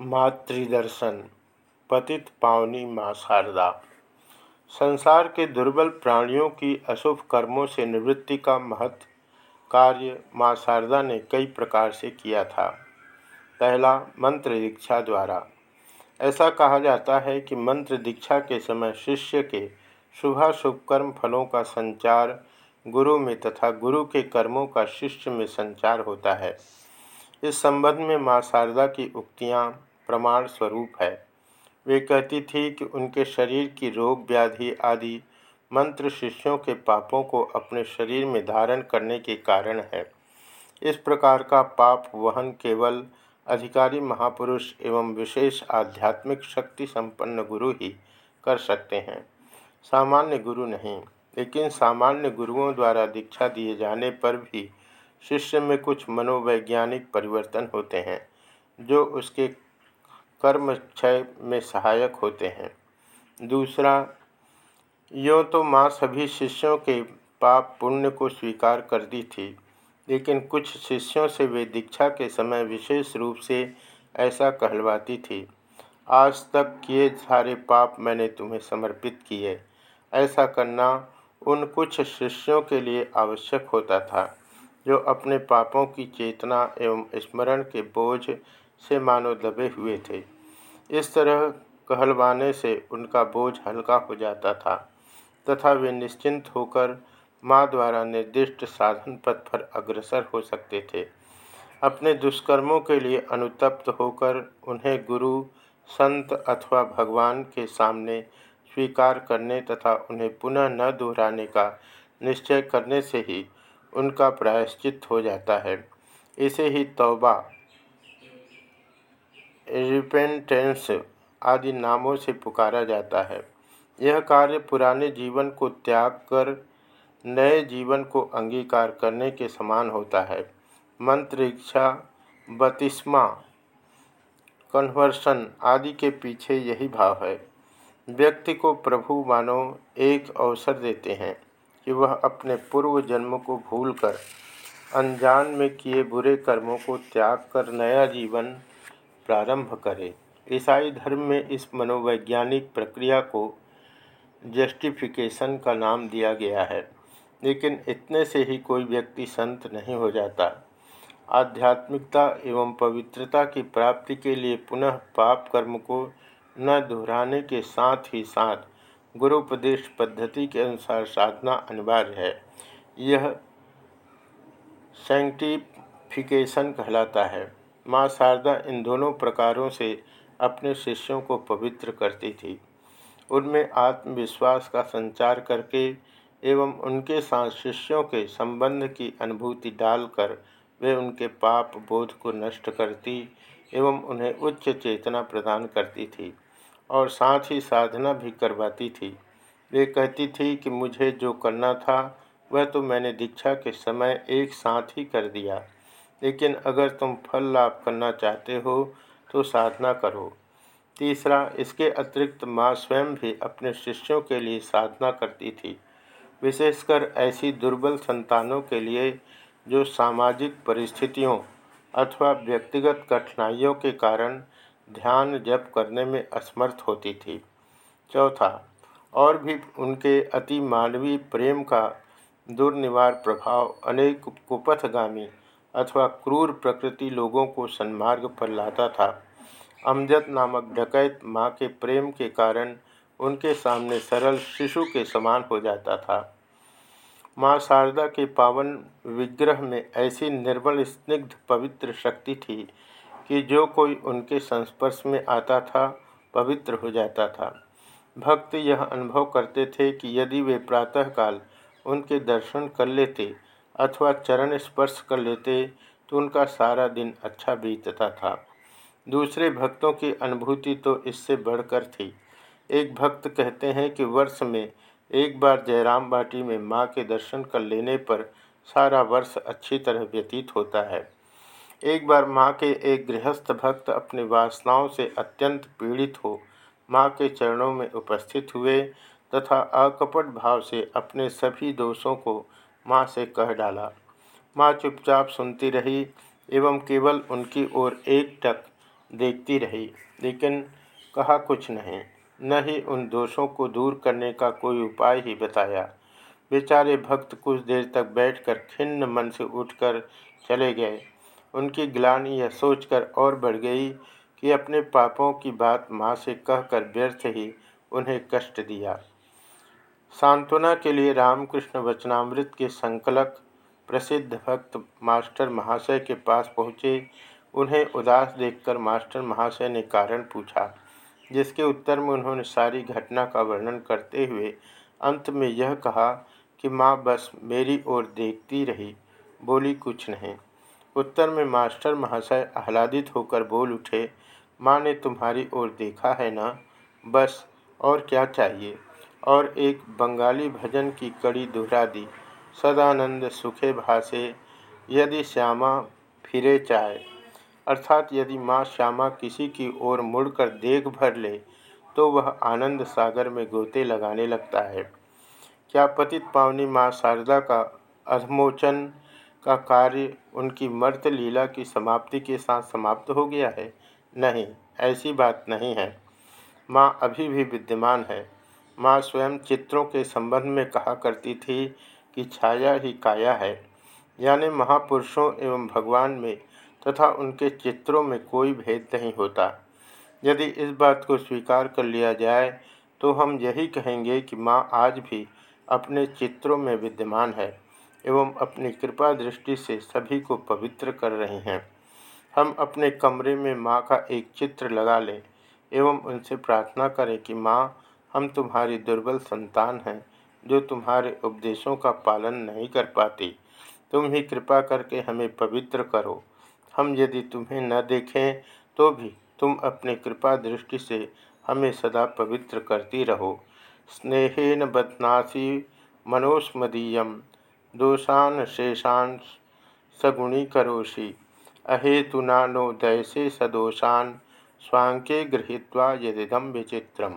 मातृदर्शन, पतित पावनी माँ शारदा। संसार के दुर्बल प्राणियों की अशुभ कर्मों से निवृत्ति का महत्व कार्य माँ शारदा ने कई प्रकार से किया था। पहला, मंत्र दीक्षा द्वारा। ऐसा कहा जाता है कि मंत्र दीक्षा के समय शिष्य के शुभाशुभ कर्म फलों का संचार गुरु में तथा गुरु के कर्मों का शिष्य में संचार होता है। इस संबंध में माँ शारदा की उक्तियाँ प्रमाण स्वरूप है। वे कहती थी कि उनके शरीर की रोग व्याधि आदि मंत्र शिष्यों के पापों को अपने शरीर में धारण करने के कारण है। इस प्रकार का पाप वहन केवल अधिकारी महापुरुष एवं विशेष आध्यात्मिक शक्ति संपन्न गुरु ही कर सकते हैं। सामान्य गुरु नहीं, लेकिन सामान्य गुरुओं द्वारा दीक्षा दिए जाने पर भी शिष्य में कुछ मनोवैज्ञानिक परिवर्तन होते हैं, जो उसके कर्म क्षय में सहायक होते हैं। दूसरा, यो तो माँ सभी शिष्यों के पाप पुण्य को स्वीकार कर दी थी, लेकिन कुछ शिष्यों से वे दीक्षा के समय विशेष रूप से ऐसा कहलवाती थी, आज तक किए सारे पाप मैंने तुम्हें समर्पित किए। ऐसा करना उन कुछ शिष्यों के लिए आवश्यक होता था, जो अपने पापों की चेतना एवं स्मरण के बोझ से मानो दबे हुए थे। इस तरह कहलवाने से उनका बोझ हल्का हो जाता था, तथा वे निश्चिंत होकर माँ द्वारा निर्दिष्ट साधन पथ पर अग्रसर हो सकते थे। अपने दुष्कर्मों के लिए अनुतप्त होकर उन्हें गुरु, संत अथवा भगवान के सामने स्वीकार करने तथा उन्हें पुनः न दोहराने का निश्चय करने से ही उनका प्रायश्चित हो जाता है। इसे ही तौबा रिपेंटेंस आदि नामों से पुकारा जाता है। यह कार्य पुराने जीवन को त्याग कर नए जीवन को अंगीकार करने के समान होता है। मंत्र, इच्छा, बतिस्मा, कन्वर्सन आदि के पीछे यही भाव है। व्यक्ति को प्रभु मानो एक अवसर देते हैं कि वह अपने पूर्व जन्म को भूलकर, अनजान में किए बुरे कर्मों को त्याग कर नया जीवन प्रारंभ करे। ईसाई धर्म में इस मनोवैज्ञानिक प्रक्रिया को जस्टिफिकेशन का नाम दिया गया है, लेकिन इतने से ही कोई व्यक्ति संत नहीं हो जाता। आध्यात्मिकता एवं पवित्रता की प्राप्ति के लिए पुनः पाप कर्म को न दोहराने के साथ ही साथ गुरुपदेश पद्धति के अनुसार साधना अनिवार्य है। यह सेंटिफिकेशन कहलाता है। माँ शारदा इन दोनों प्रकारों से अपने शिष्यों को पवित्र करती थी। उनमें आत्मविश्वास का संचार करके एवं उनके साथ शिष्यों के संबंध की अनुभूति डालकर वे उनके पाप बोध को नष्ट करती एवं उन्हें उच्च चेतना प्रदान करती थी और साथ ही साधना भी करवाती थी। वे कहती थी कि मुझे जो करना था, वह तो मैंने दीक्षा के समय एक साथ ही कर दिया। लेकिन अगर तुम फल लाभ करना चाहते हो तो साधना करो। तीसरा, इसके अतिरिक्त माँ स्वयं भी अपने शिष्यों के लिए साधना करती थी। विशेषकर ऐसी दुर्बल संतानों के लिए जो सामाजिक परिस्थितियों अथवा व्यक्तिगत कठिनाइयों के कारण ध्यान जप करने में असमर्थ होती थी। चौथा, और भी उनके अति मानवीय प्रेम का दुर्निवार प्रभाव अनेक कुपथगामी अथवा क्रूर प्रकृति लोगों को सन्मार्ग पर लाता था। अमजद नामक डकैत माँ के प्रेम के कारण उनके सामने सरल शिशु के समान हो जाता था। माँ शारदा के पावन विग्रह में ऐसी निर्बल, स्निग्ध, पवित्र शक्ति थी कि जो कोई उनके संस्पर्श में आता था, पवित्र हो जाता था। भक्त यह अनुभव करते थे कि यदि वे प्रातःकाल उनके दर्शन कर लेते अथवा चरण स्पर्श कर लेते तो उनका सारा दिन अच्छा बीतता था। दूसरे भक्तों की अनुभूति तो इससे बढ़कर थी। एक भक्त कहते हैं कि वर्ष में एक बार जयराम बाटी में माँ के दर्शन कर लेने पर सारा वर्ष अच्छी तरह व्यतीत होता है। एक बार माँ के एक गृहस्थ भक्त अपनी वासनाओं से अत्यंत पीड़ित हो माँ के चरणों में उपस्थित हुए तथा अकपट भाव से अपने सभी दोषों को माँ से कह डाला। माँ चुपचाप सुनती रही एवं केवल उनकी ओर एक टक देखती रही, लेकिन कहा कुछ नहीं। न ही उन दोषों को दूर करने का कोई उपाय ही बताया। बेचारे भक्त कुछ देर तक बैठकर खिन्न मन से उठकर चले गए। उनकी ग्लानी यह सोचकर और बढ़ गई कि अपने पापों की बात माँ से कहकर व्यर्थ ही उन्हें कष्ट दिया। सांत्वना के लिए रामकृष्ण वचनामृत के संकलक, प्रसिद्ध भक्त मास्टर महाशय के पास पहुँचे। उन्हें उदास देखकर मास्टर महाशय ने कारण पूछा, जिसके उत्तर में उन्होंने सारी घटना का वर्णन करते हुए अंत में यह कहा कि माँ बस मेरी ओर देखती रही, बोली, कुछ नहीं। उत्तर में मास्टर महाशय आह्लादित होकर बोल उठे, माँ ने तुम्हारी ओर देखा है ना? बस, और क्या चाहिए? और एक बंगाली भजन की कड़ी दोहरा दी। सदानंद सुखे भासे, यदि श्यामा फिरे चाहे। अर्थात यदि माँ श्यामा किसी की ओर मुड़कर देख भर ले तो वह आनंद सागर में गोते लगाने लगता है। क्या पतित पावनी माँ शारदा का अधमोचन का कार्य उनकी मर्त लीला की समाप्ति के साथ समाप्त हो गया है? नहीं, ऐसी बात नहीं है। माँ अभी भी विद्यमान है। माँ स्वयं चित्रों के संबंध में कहा करती थी कि छाया ही काया है। यानी महापुरुषों एवं भगवान में तथा उनके चित्रों में कोई भेद नहीं होता। यदि इस बात को स्वीकार कर लिया जाए तो हम यही कहेंगे कि माँ आज भी अपने चित्रों में विद्यमान है एवं अपनी कृपा दृष्टि से सभी को पवित्र कर रही हैं। हम अपने कमरे में माँ का एक चित्र लगा लें एवं उनसे प्रार्थना करें कि माँ हम तुम्हारी दुर्बल संतान हैं, जो तुम्हारे उपदेशों का पालन नहीं कर पाती। तुम ही कृपा करके हमें पवित्र करो। हम यदि तुम्हें न देखें तो भी तुम अपने कृपा दृष्टि से हमें सदा पवित्र करती रहो। स्नेहेन बदनासी मनोस्मदीय दोषान शेषान सगुणीकरोषि अहेतुना नो दैसे सदोषान स्वांके गृहीत्वा यदिदम विचित्रम।